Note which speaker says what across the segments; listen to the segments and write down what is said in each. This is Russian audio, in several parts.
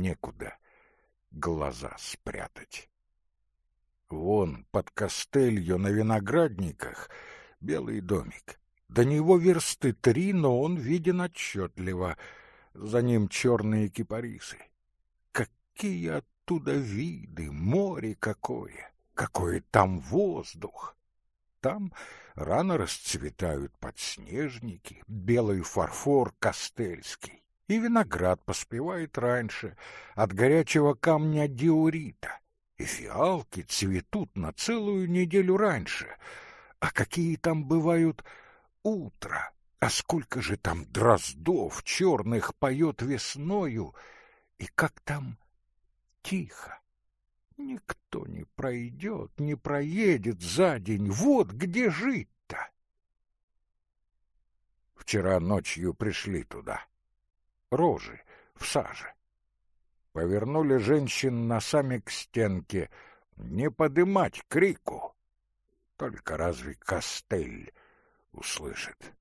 Speaker 1: некуда глаза спрятать. Вон под костылью на виноградниках белый домик. До него версты три, но он виден отчетливо. За ним черные кипарисы. Какие оттуда виды, море какое, какой там воздух! Там рано расцветают подснежники, белый фарфор костельский, и виноград поспевает раньше от горячего камня диорита, и фиалки цветут на целую неделю раньше. А какие там бывают утро! А сколько же там дроздов черных поет весною, и как там тихо! Никто не пройдет, не проедет за день. Вот где жить-то. Вчера ночью пришли туда. Рожи в саже. Повернули женщин носами к стенке. Не подымать крику. Только разве Костель услышит?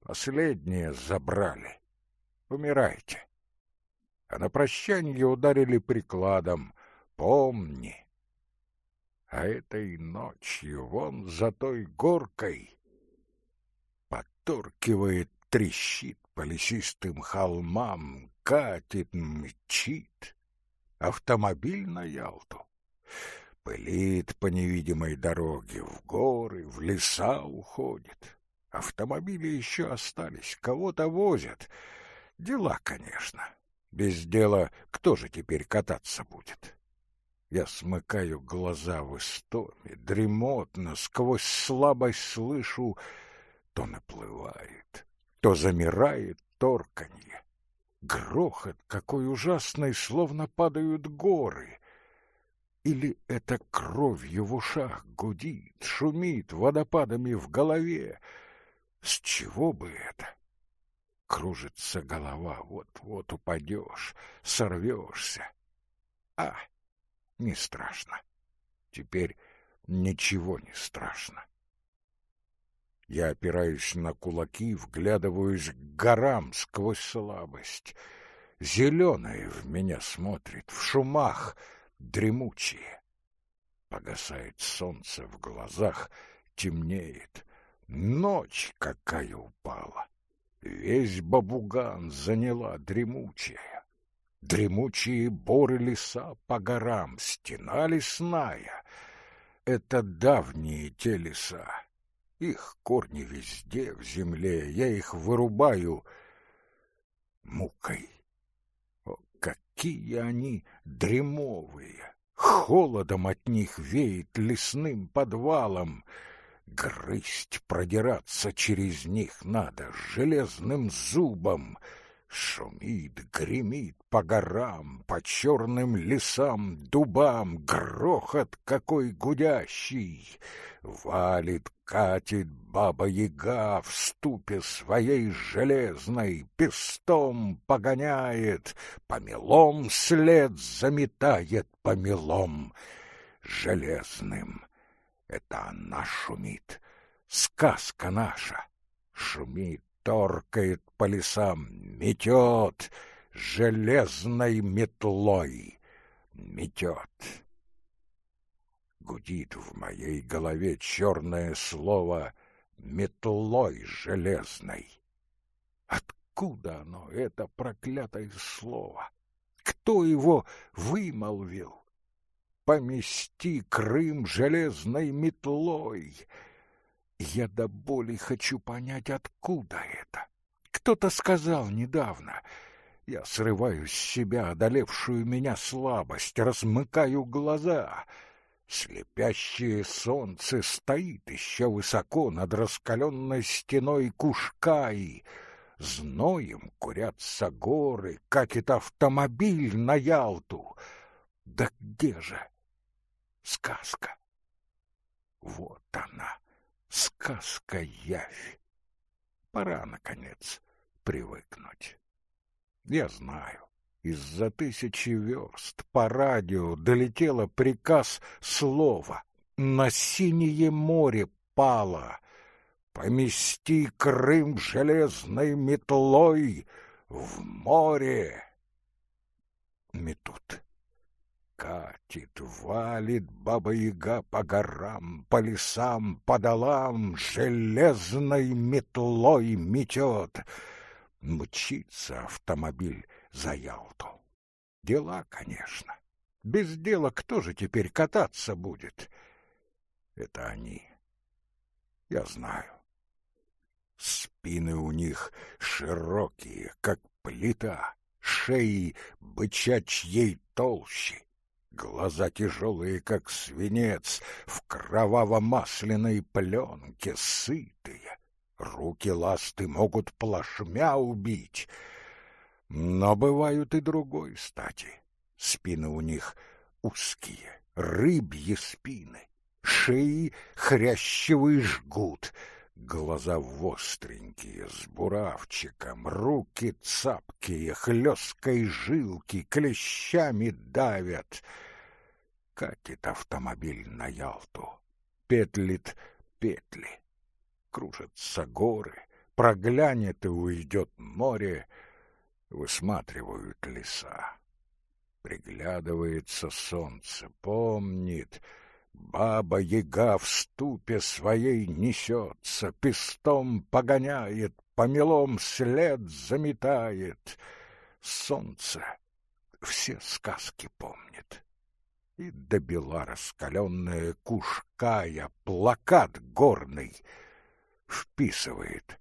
Speaker 1: Последнее забрали. Умирайте. А на прощанье ударили прикладом — помни. А этой ночью вон за той горкой поторкивает, трещит по лесистым холмам, катит, мчит. Автомобиль на Ялту пылит по невидимой дороге, в горы, в леса уходит. Автомобили еще остались, кого-то возят. Дела, конечно. Без дела кто же теперь кататься будет? Я смыкаю глаза в истоме, дремотно, сквозь слабость слышу, то наплывает, то замирает торканье. Грохот какой ужасный, словно падают горы. Или это кровью в ушах гудит, шумит водопадами в голове? С чего бы это? Кружится голова, вот-вот упадешь, сорвешься. А! не страшно. Теперь ничего не страшно. Я опираюсь на кулаки, вглядываюсь к горам сквозь слабость. Зеленое в меня смотрит, в шумах дремучие. Погасает солнце в глазах, темнеет. Ночь какая упала! Весь бабуган заняла дремучая. Дремучие боры леса по горам, стена лесная. Это давние те леса. Их корни везде в земле, я их вырубаю мукой. О, какие они дремовые! Холодом от них веет лесным подвалом. Грызть, продираться через них надо железным зубом — Шумит, гремит по горам, по черным лесам, дубам, грохот какой гудящий. Валит, катит баба-яга в ступе своей железной, пестом погоняет, помелом след заметает помелом железным. Это она шумит, сказка наша, шумит торкает по лесам, метет железной метлой, метет. Гудит в моей голове черное слово «метлой железной». Откуда оно, это проклятое слово? Кто его вымолвил? Помести Крым железной метлой — я до боли хочу понять, откуда это. Кто-то сказал недавно. Я срываю с себя одолевшую меня слабость, размыкаю глаза. Слепящее солнце стоит еще высоко над раскаленной стеной Кушкаи. Зноем курятся горы, катит автомобиль на Ялту. Да где же сказка? Вот она сказка явь. Пора, наконец, привыкнуть. Я знаю, из-за тысячи верст по радио долетело приказ слова. На синее море пало. Помести Крым железной метлой в море. Катит, валит баба-яга по горам, по лесам, по долам, железной метлой метет. Мчится автомобиль за Ялту. Дела, конечно. Без дела кто же теперь кататься будет? Это они. Я знаю. Спины у них широкие, как плита, шеи бычачьей толщи, глаза тяжелые, как свинец, в кроваво-масляной пленке, сытые. Руки ласты могут плашмя убить. Но бывают и другой стати. Спины у них узкие, рыбьи спины, шеи хрящевые жгут, глаза востренькие, с буравчиком, руки цапкие, хлесткой жилки, клещами давят. Катит автомобиль на Ялту, петлит петли, кружатся горы, проглянет и уйдет море, высматривают леса. Приглядывается солнце, помнит, баба-яга в ступе своей несется, пестом погоняет, помелом след заметает. Солнце все сказки помнит. И добила раскаленная кушкая, плакат горный вписывает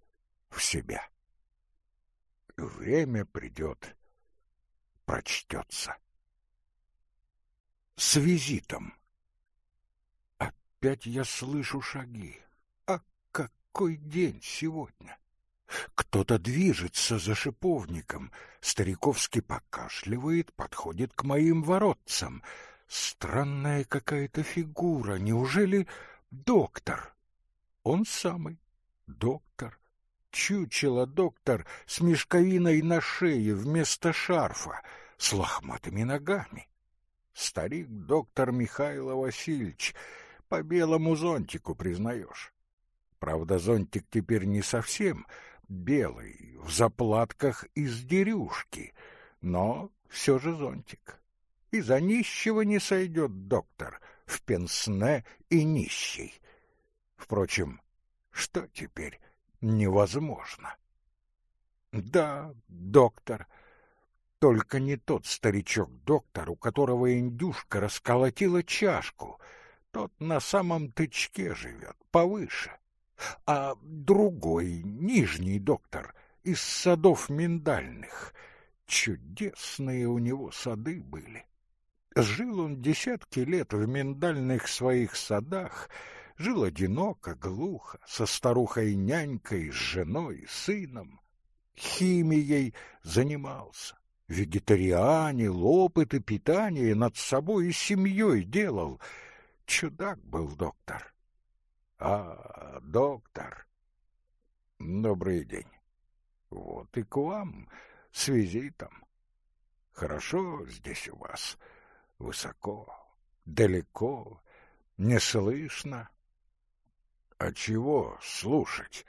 Speaker 1: в себя. Время придет, прочтется с визитом. Опять я слышу шаги. А какой день сегодня? Кто-то движется за шиповником, стариковски покашливает, подходит к моим воротцам. Странная какая-то фигура, неужели доктор? Он самый, доктор. Чучело доктор с мешковиной на шее вместо шарфа, с лохматыми ногами старик доктор Михаил Васильевич, по белому зонтику признаешь. Правда, зонтик теперь не совсем белый, в заплатках из дерюшки, но все же зонтик. И за нищего не сойдет доктор, в пенсне и нищий. Впрочем, что теперь невозможно? Да, доктор, — только не тот старичок-доктор, у которого индюшка расколотила чашку. Тот на самом тычке живет, повыше. А другой, нижний доктор, из садов миндальных. Чудесные у него сады были. Жил он десятки лет в миндальных своих садах, жил одиноко, глухо, со старухой-нянькой, с женой, сыном. Химией занимался вегетарианил, опыты питания над собой и семьей делал. Чудак был доктор. А, доктор. Добрый день. Вот и к вам с визитом. Хорошо здесь у вас. Высоко, далеко, не слышно. А чего слушать?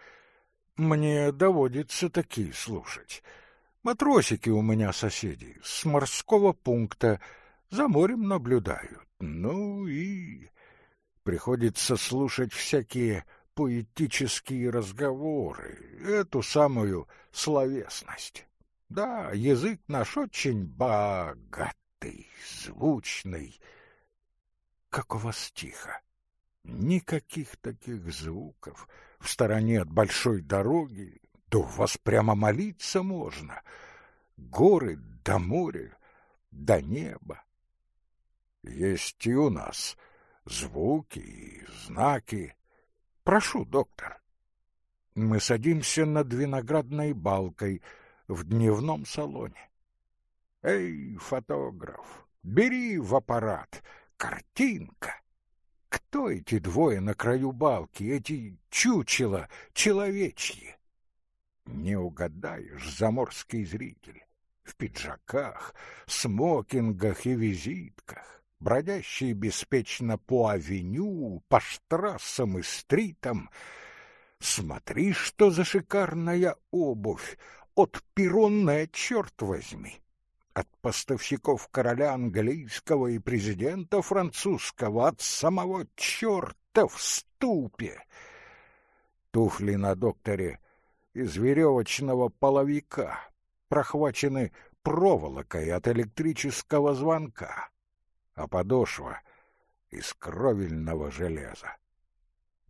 Speaker 1: Мне доводится такие слушать. Матросики у меня соседи, с морского пункта, за морем наблюдают. Ну и... Приходится слушать всякие поэтические разговоры, эту самую словесность. Да, язык наш очень богатый, звучный. Как у вас тихо. Никаких таких звуков. В стороне от большой дороги да у вас прямо молиться можно. Горы до моря, до неба. Есть и у нас звуки и знаки. Прошу, доктор. Мы садимся над виноградной балкой в дневном салоне. Эй, фотограф, бери в аппарат. Картинка. Кто эти двое на краю балки, эти чучела человечьи? Не угадаешь, заморский зритель, в пиджаках, смокингах и визитках, бродящие беспечно по авеню, по штрассам и стритам. Смотри, что за шикарная обувь, от перонная, черт возьми. от поставщиков короля английского и президента французского, от самого черта в ступе. Туфли на докторе из веревочного половика прохвачены проволокой от электрического звонка, а подошва — из кровельного железа.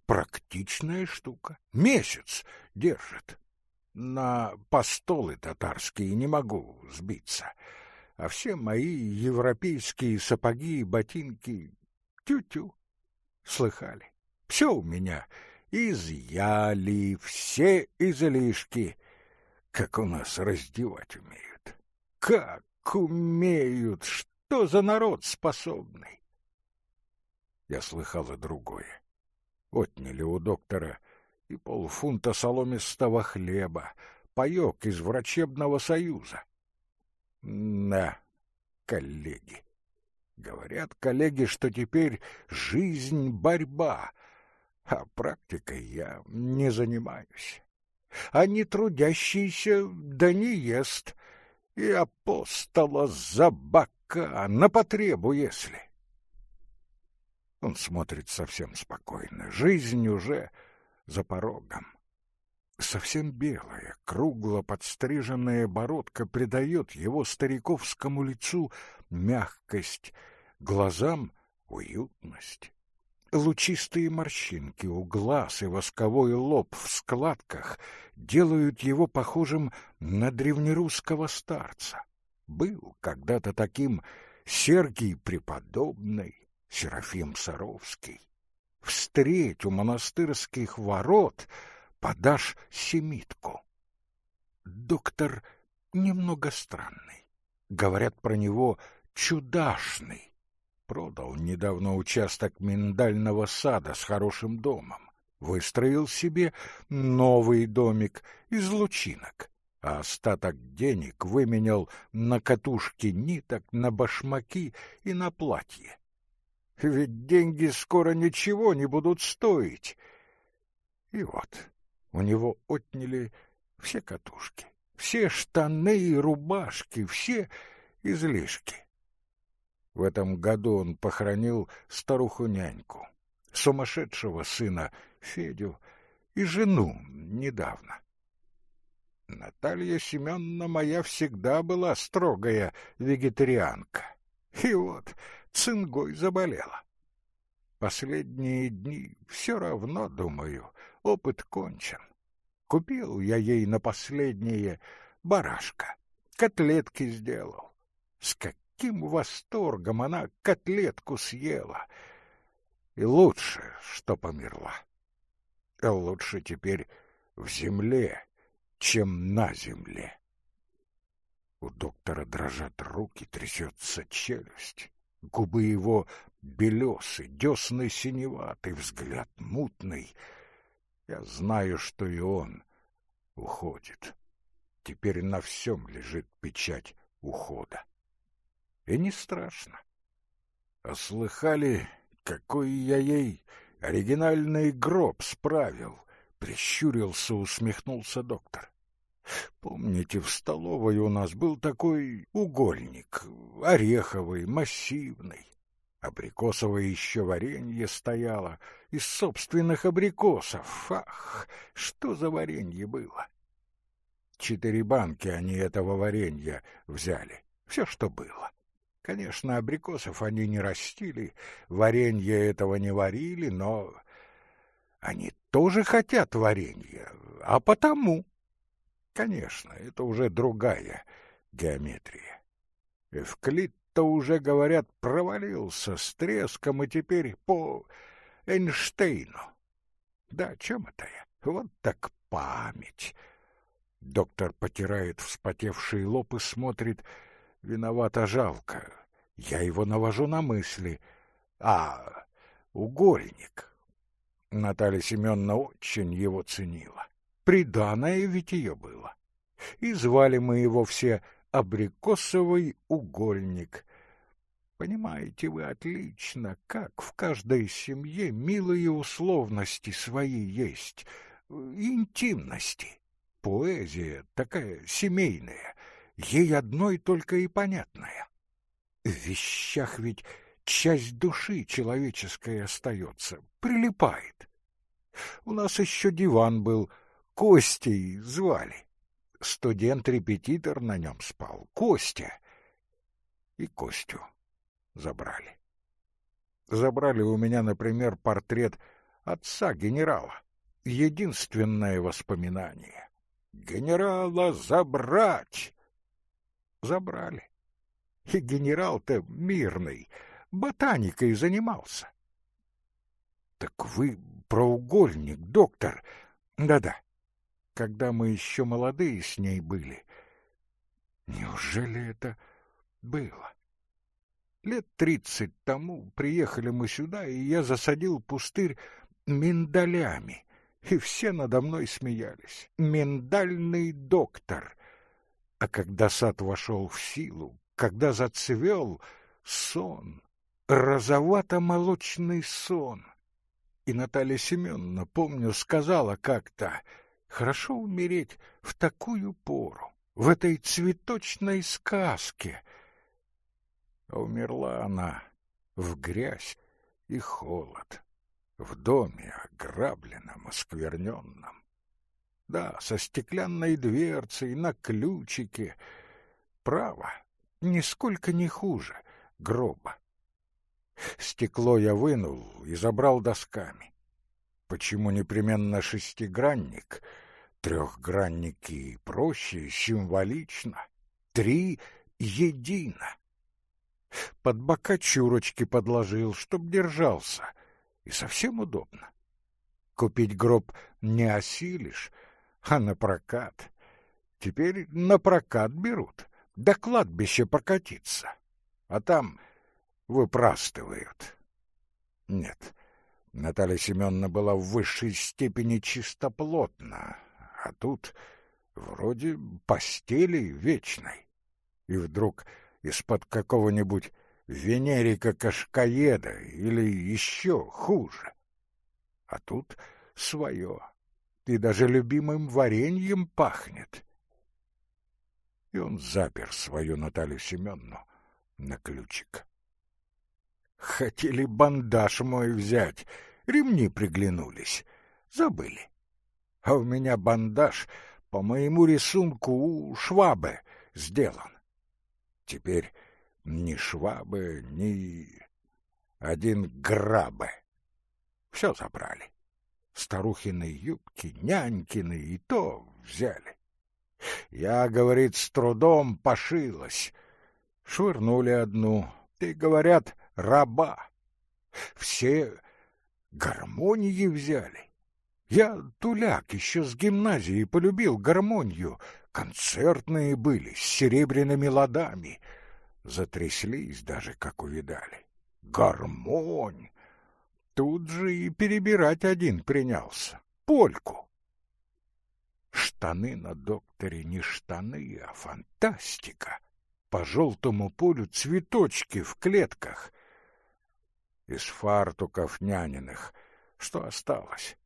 Speaker 1: Практичная штука. Месяц держит. На постолы татарские не могу сбиться. А все мои европейские сапоги и ботинки тю-тю. Слыхали? Все у меня изъяли, все излишки. Как у нас раздевать умеют. Как умеют! Что за народ способный? Я слыхал и другое. Отняли у доктора и полфунта соломистого хлеба, паёк из врачебного союза. Да, коллеги. Говорят коллеги, что теперь жизнь — борьба, а практикой я не занимаюсь. А не трудящийся да не ест, и апостола за бока, на потребу если. Он смотрит совсем спокойно, жизнь уже за порогом. Совсем белая, кругло подстриженная бородка придает его стариковскому лицу мягкость, глазам — уютность. Лучистые морщинки у глаз и восковой лоб в складках делают его похожим на древнерусского старца. Был когда-то таким Сергий Преподобный, Серафим Саровский встреть у монастырских ворот, подашь семитку. Доктор немного странный. Говорят про него чудашный. Продал недавно участок миндального сада с хорошим домом. Выстроил себе новый домик из лучинок, а остаток денег выменял на катушки ниток, на башмаки и на платье. Ведь деньги скоро ничего не будут стоить. И вот у него отняли все катушки, все штаны и рубашки, все излишки. В этом году он похоронил старуху-няньку, сумасшедшего сына Федю и жену недавно. Наталья Семеновна моя всегда была строгая вегетарианка. И вот цингой заболела. Последние дни все равно, думаю, опыт кончен. Купил я ей на последнее барашка, котлетки сделал. С каким восторгом она котлетку съела! И лучше, что померла. А лучше теперь в земле, чем на земле. У доктора дрожат руки, трясется челюсть. Губы его белесы, десны синеватый, взгляд мутный. Я знаю, что и он уходит. Теперь на всем лежит печать ухода. И не страшно. А слыхали, какой я ей оригинальный гроб справил? Прищурился, усмехнулся доктор. Помните, в столовой у нас был такой угольник, ореховый, массивный. Абрикосовое еще варенье стояло, из собственных абрикосов. Ах, что за варенье было! Четыре банки они этого варенья взяли, все, что было. Конечно, абрикосов они не растили, варенье этого не варили, но они тоже хотят варенья, а потому... Конечно, это уже другая геометрия. Эвклид-то уже, говорят, провалился с треском и теперь по Эйнштейну. Да чем это я? Вот так память. Доктор потирает вспотевший лоб и смотрит. Виновато жалко. Я его навожу на мысли. А, угольник. Наталья Семеновна очень его ценила. Приданое ведь ее было. И звали мы его все абрикосовый угольник. Понимаете вы отлично, как в каждой семье милые условности свои есть, интимности. Поэзия такая семейная, ей одной только и понятная. В вещах ведь часть души человеческой остается, прилипает. У нас еще диван был, Костей звали. Студент-репетитор на нем спал, Костя. И Костю забрали. Забрали у меня, например, портрет отца генерала. Единственное воспоминание. Генерала забрать! Забрали. И генерал-то мирный, ботаникой занимался. Так вы проугольник, доктор. Да-да. Когда мы еще молодые с ней были. Неужели это было? Лет тридцать тому приехали мы сюда, и я засадил пустырь миндалями, и все надо мной смеялись. Миндальный доктор. А когда сад вошел в силу, когда зацвел сон, розовато-молочный сон. И Наталья Семеновна, помню, сказала как-то, хорошо умереть в такую пору, в этой цветочной сказке. А умерла она в грязь и холод, в доме ограбленном, оскверненном. Да, со стеклянной дверцей на ключике. Право, нисколько не хуже гроба. Стекло я вынул и забрал досками. Почему непременно шестигранник? Трехгранники проще, символично. Три едино. Под бока чурочки подложил, чтоб держался. И совсем удобно. Купить гроб не осилишь, а на прокат. Теперь на прокат берут до кладбища прокатиться, а там выпрастывают. Нет, Наталья Семеновна была в высшей степени чистоплотна, а тут вроде постели вечной. И вдруг из-под какого-нибудь венерика-кашкаеда или еще хуже. А тут свое, и даже любимым вареньем пахнет и он запер свою Наталью Семенну на ключик. Хотели бандаж мой взять, ремни приглянулись, забыли. А у меня бандаж по моему рисунку у швабы сделан. Теперь ни швабы, ни один грабы. Все забрали. Старухины юбки, нянькины и то взяли. Я, говорит, с трудом пошилась. Швырнули одну. И, говорят, раба. Все гармонии взяли. Я, туляк, еще с гимназии полюбил гармонию. Концертные были, с серебряными ладами. Затряслись даже, как увидали. Гармонь! Тут же и перебирать один принялся. Польку. Штаны на докторе не штаны, а фантастика. По желтому полю цветочки в клетках. Из фартуков няниных что осталось?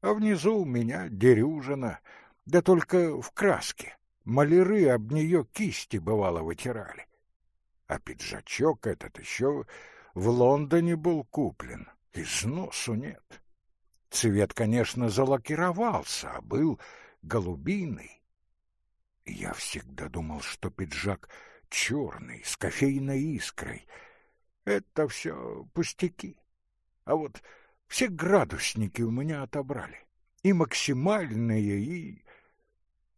Speaker 1: А внизу у меня дерюжина, да только в краске. Маляры об нее кисти, бывало, вытирали. А пиджачок этот еще в Лондоне был куплен, и сносу нет. Цвет, конечно, залакировался, а был голубиный. Я всегда думал, что пиджак черный, с кофейной искрой. Это все пустяки. А вот все градусники у меня отобрали. И максимальные, и...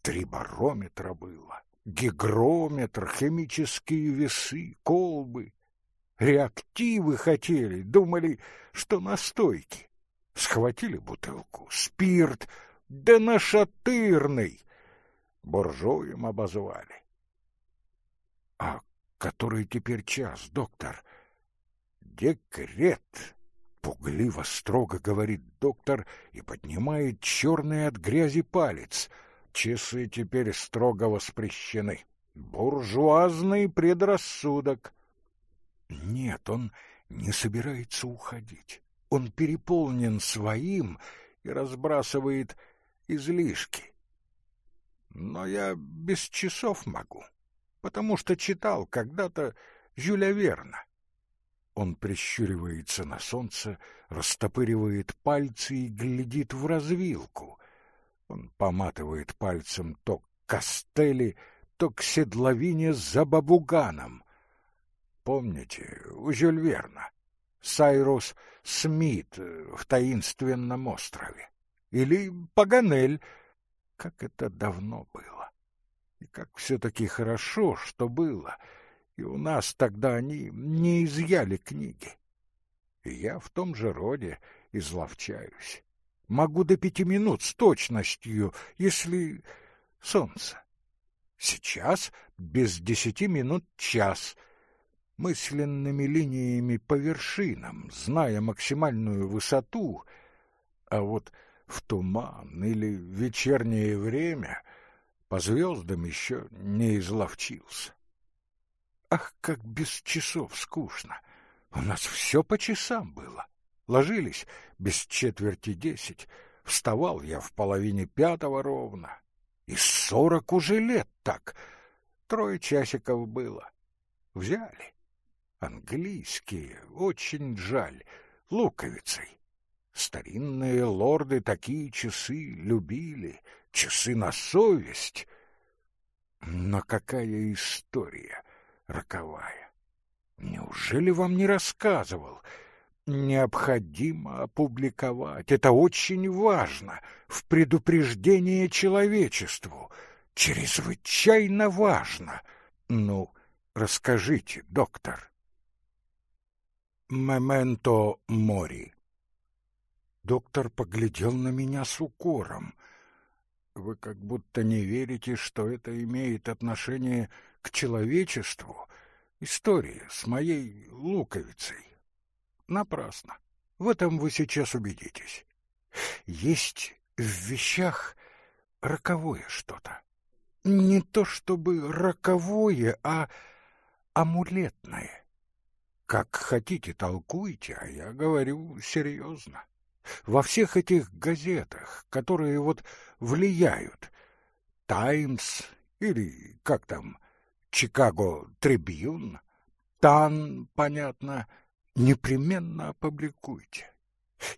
Speaker 1: Три барометра было, гигрометр, химические весы, колбы. Реактивы хотели, думали, что настойки. Схватили бутылку, спирт, да нашатырный! Буржуем обозвали. — А который теперь час, доктор? — Декрет! — пугливо строго говорит доктор и поднимает черный от грязи палец. Часы теперь строго воспрещены. Буржуазный предрассудок. Нет, он не собирается уходить. Он переполнен своим и разбрасывает излишки. Но я без часов могу. потому что читал когда-то Жюля Верна. Он прищуривается на солнце, растопыривает пальцы и глядит в развилку. Он поматывает пальцем то к костели, то к седловине за бабуганом. Помните, у Жюль Сайрус Смит в таинственном острове? Или Паганель? Как это давно было! И как все-таки хорошо, что было — и у нас тогда они не изъяли книги. И я в том же роде изловчаюсь. Могу до пяти минут с точностью, если... Солнце. Сейчас без десяти минут час. Мысленными линиями по вершинам, зная максимальную высоту, а вот в туман или вечернее время по звездам еще не изловчился. Ах, как без часов скучно! У нас все по часам было. Ложились без четверти десять. Вставал я в половине пятого ровно. И сорок уже лет так. Трое часиков было. Взяли. Английские, очень жаль, луковицей. Старинные лорды такие часы любили, часы на совесть. Но какая история! Роковая. Неужели вам не рассказывал? Необходимо опубликовать. Это очень важно. В предупреждение человечеству. Чрезвычайно важно. Ну, расскажите, доктор. Мементо мори. Доктор поглядел на меня с укором. Вы как будто не верите, что это имеет отношение к человечеству история с моей луковицей. Напрасно. В этом вы сейчас убедитесь. Есть в вещах роковое что-то. Не то чтобы роковое, а амулетное. Как хотите, толкуйте, а я говорю серьезно. Во всех этих газетах, которые вот влияют, «Таймс» или как там, Чикаго Трибьюн, Тан, понятно, непременно опубликуйте.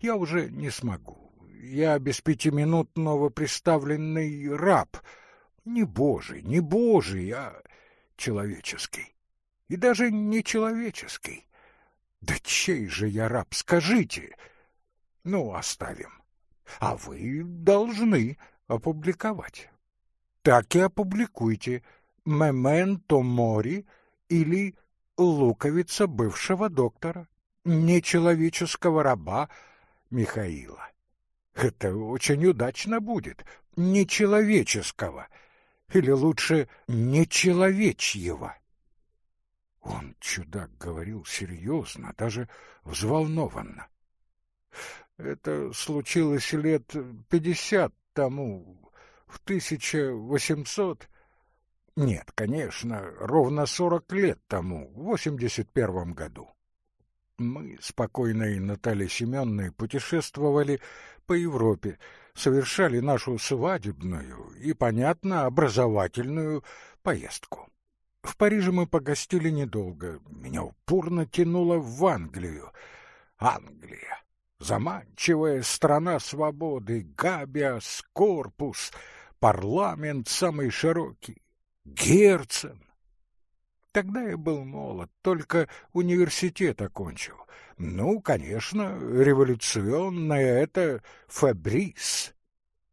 Speaker 1: Я уже не смогу. Я без пяти минут новоприставленный раб. Не божий, не божий, а человеческий. И даже не человеческий. Да чей же я раб, скажите? Ну, оставим. А вы должны опубликовать. Так и опубликуйте «Мементо мори» или «Луковица бывшего доктора», нечеловеческого раба Михаила. Это очень удачно будет, нечеловеческого, или лучше нечеловечьего. Он, чудак, говорил серьезно, даже взволнованно. Это случилось лет пятьдесят тому, в тысяча восемьсот нет, конечно, ровно сорок лет тому, в восемьдесят первом году. Мы с покойной Натальей Семенной путешествовали по Европе, совершали нашу свадебную и, понятно, образовательную поездку. В Париже мы погостили недолго. Меня упорно тянуло в Англию. Англия. Заманчивая страна свободы, габиас, корпус, парламент самый широкий. Герцен. Тогда я был молод, только университет окончил. Ну, конечно, революционное это Фабрис.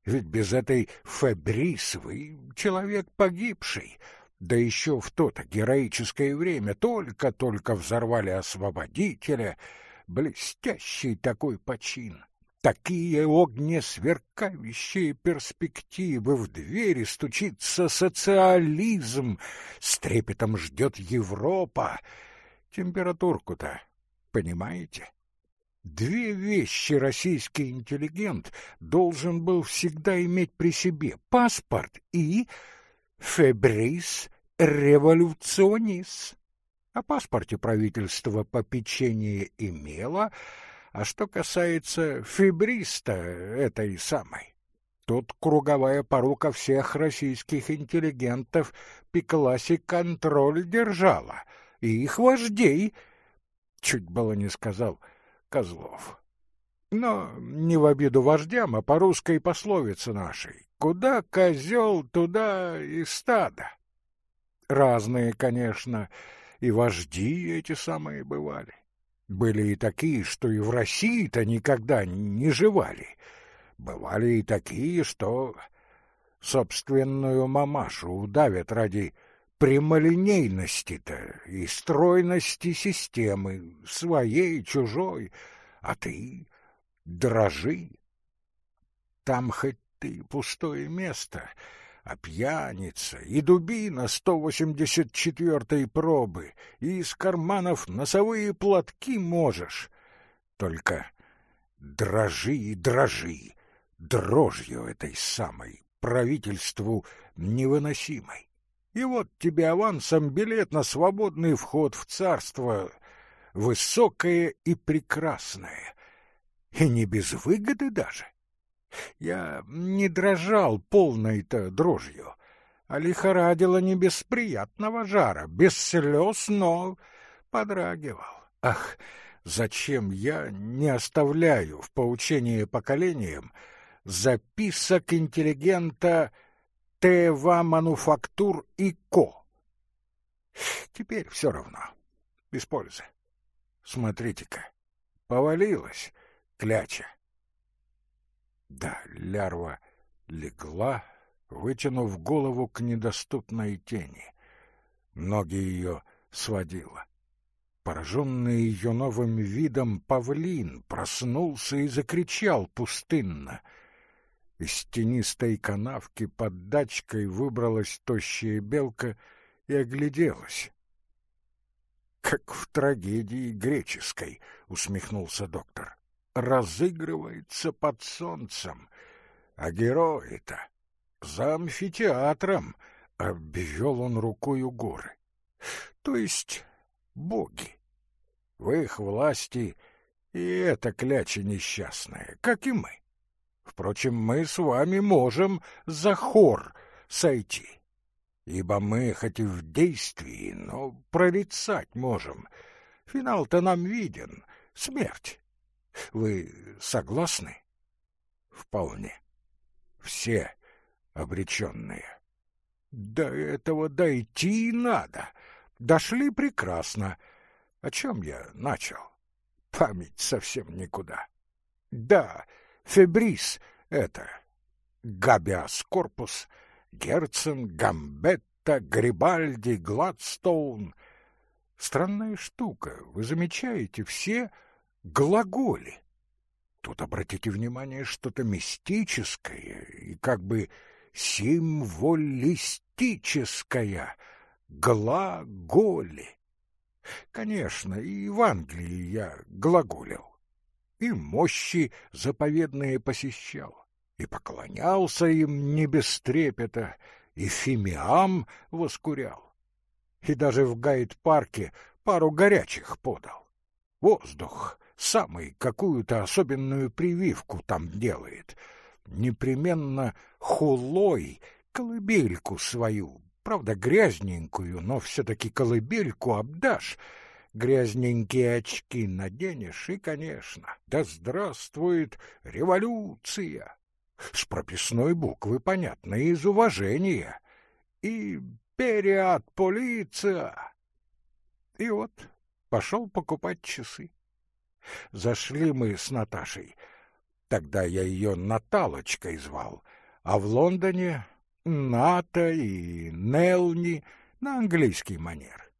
Speaker 1: Ведь без этой Фабрис вы человек погибший. Да еще в то-то героическое время только-только взорвали освободителя. Блестящий такой почин. Такие огнесверкающие перспективы, в двери стучится социализм, с трепетом ждет Европа. Температурку-то, понимаете? Две вещи российский интеллигент должен был всегда иметь при себе — паспорт и фебрис революционис. О паспорте правительство попечение имело — а что касается фибриста этой самой, Тут круговая порука всех российских интеллигентов Пекласи контроль держала, и их вождей, чуть было не сказал, Козлов. Но не в обиду вождям, а по русской пословице нашей. Куда козел, туда и стадо. Разные, конечно, и вожди эти самые бывали. Были и такие, что и в России-то никогда не жевали. Бывали и такие, что собственную мамашу удавят ради прямолинейности-то и стройности системы, своей, чужой, а ты дрожи. Там хоть ты пустое место, а пьяница и дубина сто восемьдесят четвертой пробы, и из карманов носовые платки можешь. Только дрожи и дрожи, дрожью этой самой, правительству невыносимой. И вот тебе авансом билет на свободный вход в царство высокое и прекрасное, и не без выгоды даже. Я не дрожал полной-то дрожью, а лихорадило не без приятного жара, без слез, но подрагивал. Ах, зачем я не оставляю в поучение поколениям записок интеллигента Тева Мануфактур и Ко? Теперь все равно, без пользы. Смотрите-ка, повалилась кляча. Да, лярва легла, вытянув голову к недоступной тени. Ноги ее сводила. Пораженный ее новым видом, павлин проснулся и закричал пустынно. Из тенистой канавки под дачкой выбралась тощая белка и огляделась. «Как в трагедии греческой», — усмехнулся доктор разыгрывается под солнцем. А герои-то за амфитеатром, обвел он рукою горы. То есть боги. В их власти и эта кляча несчастная, как и мы. Впрочем, мы с вами можем за хор сойти, ибо мы хоть и в действии, но прорицать можем. Финал-то нам виден — смерть. Вы согласны? Вполне. Все обреченные. До этого дойти надо. Дошли прекрасно. О чем я начал? Память совсем никуда. Да, Фебрис — это Габиас Корпус, Герцен, Гамбетта, Грибальди, Гладстоун. Странная штука, вы замечаете, все глаголе. Тут обратите внимание, что-то мистическое и как бы символистическое глаголе. Конечно, и в Англии я глаголил, и мощи заповедные посещал, и поклонялся им не без трепета, и фимиам воскурял, и даже в гайд-парке пару горячих подал. Воздух самый какую-то особенную прививку там делает. Непременно хулой колыбельку свою, правда грязненькую, но все-таки колыбельку обдашь, грязненькие очки наденешь, и, конечно, да здравствует революция! С прописной буквы, понятно, из уважения. И период полиция! И вот пошел покупать часы. Зашли мы с Наташей. Тогда я ее Наталочкой звал, а в Лондоне Ната и Нелни на английский манер.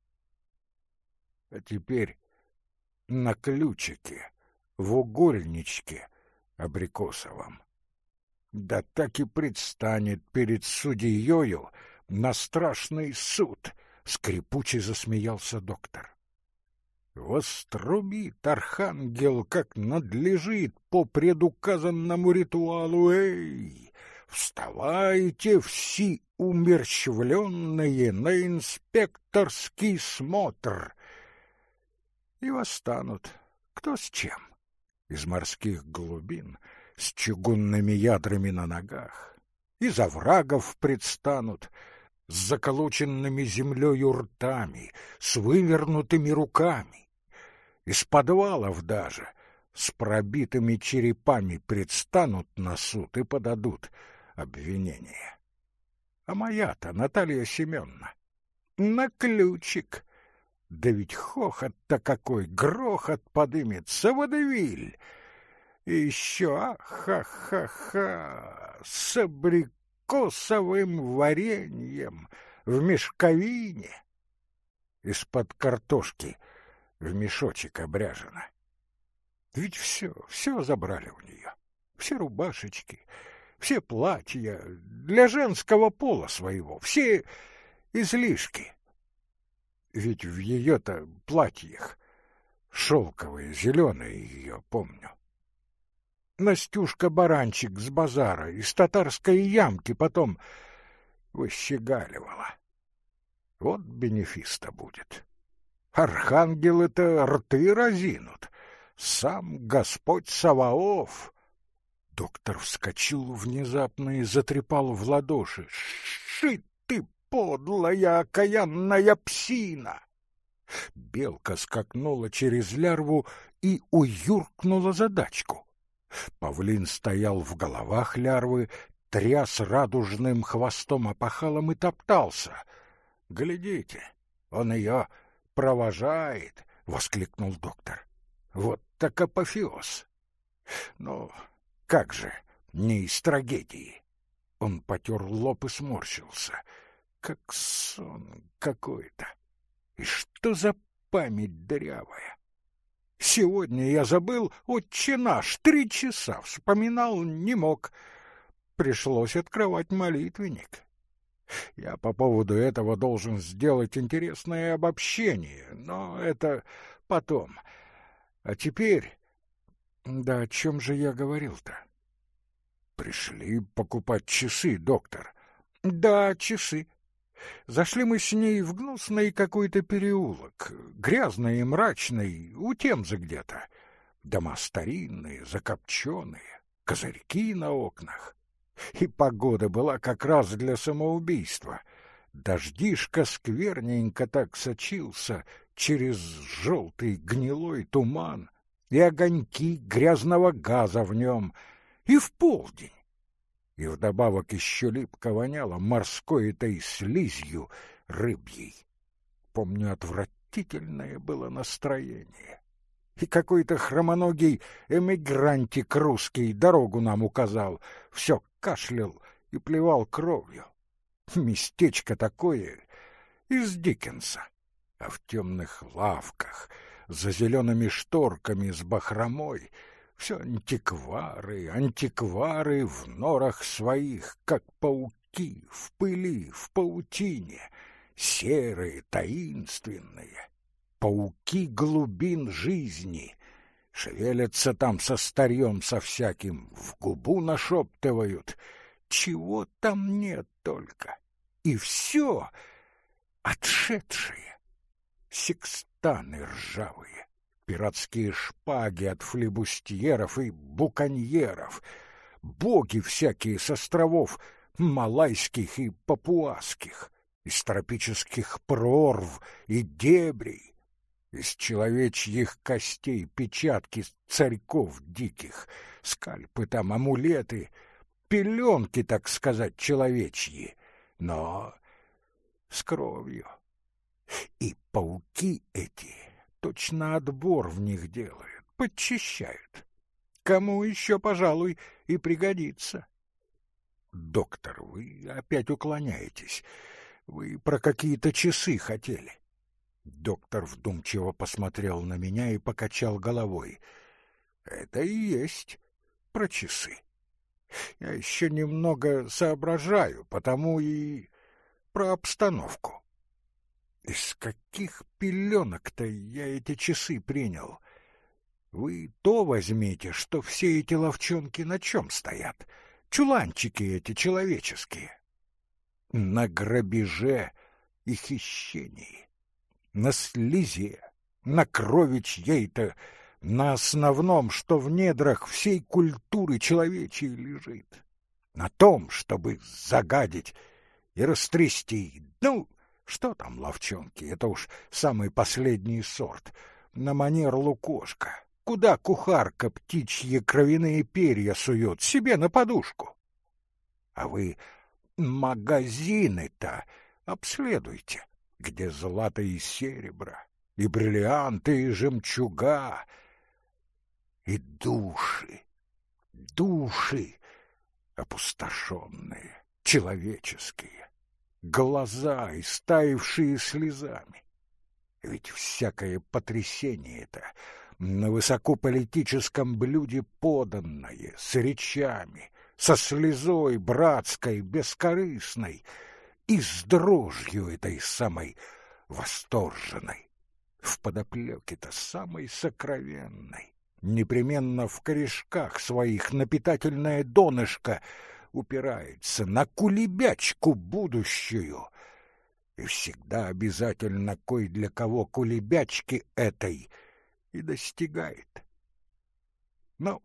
Speaker 1: А теперь на ключике, в угольничке абрикосовом. Да так и предстанет перед судьею на страшный суд, — скрипуче засмеялся доктор. Вострубит архангел, как надлежит по предуказанному ритуалу. Эй, вставайте все умерщвленные на инспекторский смотр. И восстанут кто с чем. Из морских глубин с чугунными ядрами на ногах, из оврагов предстанут, с заколоченными землею ртами, с вывернутыми руками, из подвалов даже, с пробитыми черепами предстанут на суд и подадут обвинение. А моя-то Наталья Семеновна на ключик. Да ведь хохот-то какой, грохот подымется, водевиль. И еще ха-ха-ха с абрикосовым вареньем в мешковине. Из-под картошки в мешочек обряжено. Ведь все, все забрали у нее. Все рубашечки, все платья для женского пола своего, все излишки. Ведь в ее-то платьях шелковые, зеленые ее, помню. Настюшка-баранчик с базара из татарской ямки потом выщегаливала. Вот бенефиста будет. Архангелы-то рты разинут. Сам Господь Саваоф. Доктор вскочил внезапно и затрепал в ладоши. «Ши ты, подлая окаянная псина!» Белка скакнула через лярву и уюркнула за дачку. Павлин стоял в головах лярвы, тряс радужным хвостом опахалом и топтался. «Глядите, он ее провожает!» — воскликнул доктор. «Вот так апофеоз!» «Ну, как же, не из трагедии!» Он потер лоб и сморщился. «Как сон какой-то! И что за память дырявая!» Сегодня я забыл «Отче наш» три часа, вспоминал не мог. Пришлось открывать молитвенник. Я по поводу этого должен сделать интересное обобщение, но это потом. А теперь... Да о чем же я говорил-то? Пришли покупать часы, доктор. Да, часы. Зашли мы с ней в гнусный какой-то переулок, грязный и мрачный, у Темзы где-то. Дома старинные, закопченные, козырьки на окнах. И погода была как раз для самоубийства. Дождишка скверненько так сочился через желтый гнилой туман и огоньки грязного газа в нем. И в полдень и вдобавок еще липко воняло морской этой слизью рыбьей. Помню, отвратительное было настроение. И какой-то хромоногий эмигрантик русский дорогу нам указал, все кашлял и плевал кровью. Местечко такое из Диккенса, а в темных лавках, за зелеными шторками с бахромой — все антиквары, антиквары в норах своих, как пауки, в пыли, в паутине, серые, таинственные, пауки глубин жизни, шевелятся там со старьем со всяким, в губу нашептывают, чего там нет только, и все отшедшие, секстаны ржавые, пиратские шпаги от флебустьеров и буконьеров, боги всякие с островов малайских и папуасских, из тропических прорв и дебрей, из человечьих костей печатки царьков диких, скальпы там, амулеты, пеленки, так сказать, человечьи, но с кровью. И пауки эти точно отбор в них делают, подчищают. Кому еще, пожалуй, и пригодится. Доктор, вы опять уклоняетесь. Вы про какие-то часы хотели. Доктор вдумчиво посмотрел на меня и покачал головой. Это и есть про часы. Я еще немного соображаю, потому и про обстановку. Из каких пеленок-то я эти часы принял? Вы то возьмите, что все эти ловчонки на чем стоят? Чуланчики эти человеческие. На грабеже и хищении, на слезе, на крови чьей-то на основном, что в недрах всей культуры человечей лежит, на том, чтобы загадить и растрясти. Ну, что там, ловчонки, это уж самый последний сорт, на манер лукошка. Куда кухарка птичьи кровяные перья сует? Себе на подушку. А вы магазины-то обследуйте, где злато и серебро, и бриллианты, и жемчуга, и души, души опустошенные, человеческие, глаза, истаившие слезами. Ведь всякое потрясение это на высокополитическом блюде поданное, с речами, со слезой братской, бескорыстной и с дрожью этой самой восторженной, в подоплеке-то самой сокровенной, непременно в корешках своих на питательное донышко упирается на кулебячку будущую — и всегда обязательно кой для кого кулебячки этой и достигает. Но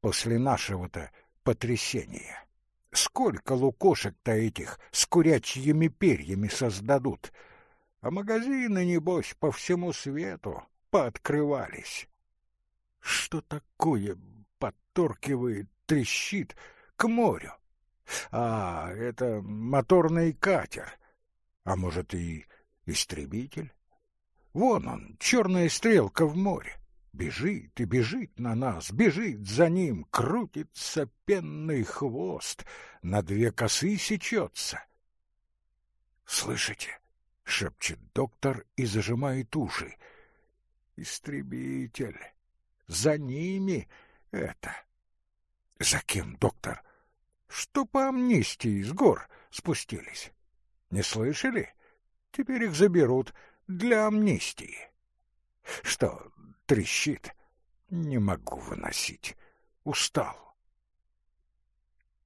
Speaker 1: после нашего-то потрясения сколько лукошек-то этих с курячьими перьями создадут, а магазины, небось, по всему свету пооткрывались. Что такое подторкивает, трещит к морю? А, это моторный катер. А может, и истребитель? Вон он, черная стрелка в море. Бежит и бежит на нас, бежит за ним, крутится пенный хвост, на две косы сечется. «Слышите?» — шепчет доктор и зажимает уши. «Истребитель! За ними это!» «За кем, доктор?» «Что по амнистии с гор спустились?» Не слышали? Теперь их заберут для амнистии. Что, трещит? Не могу выносить. Устал.